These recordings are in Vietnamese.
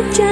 escuchar.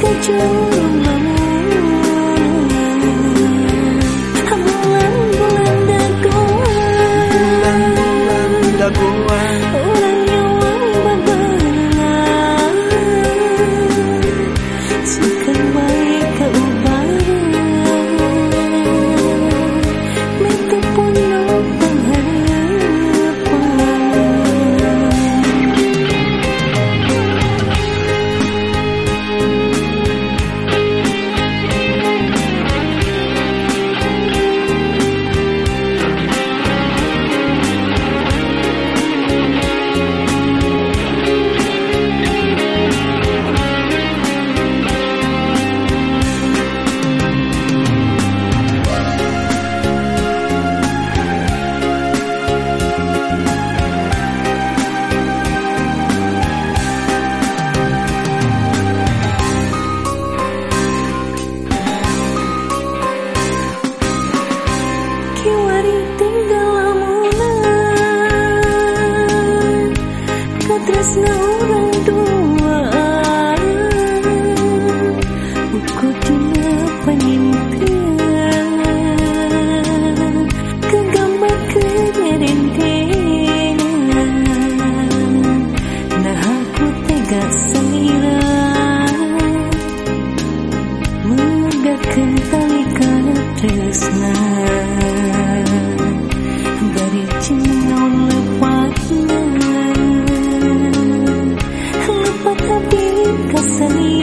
kecuali tresna orang tua Buku tina pengintian Kegambar kenyadin tina Nah aku tega selira Mengagakkan tali kala tresna. kasali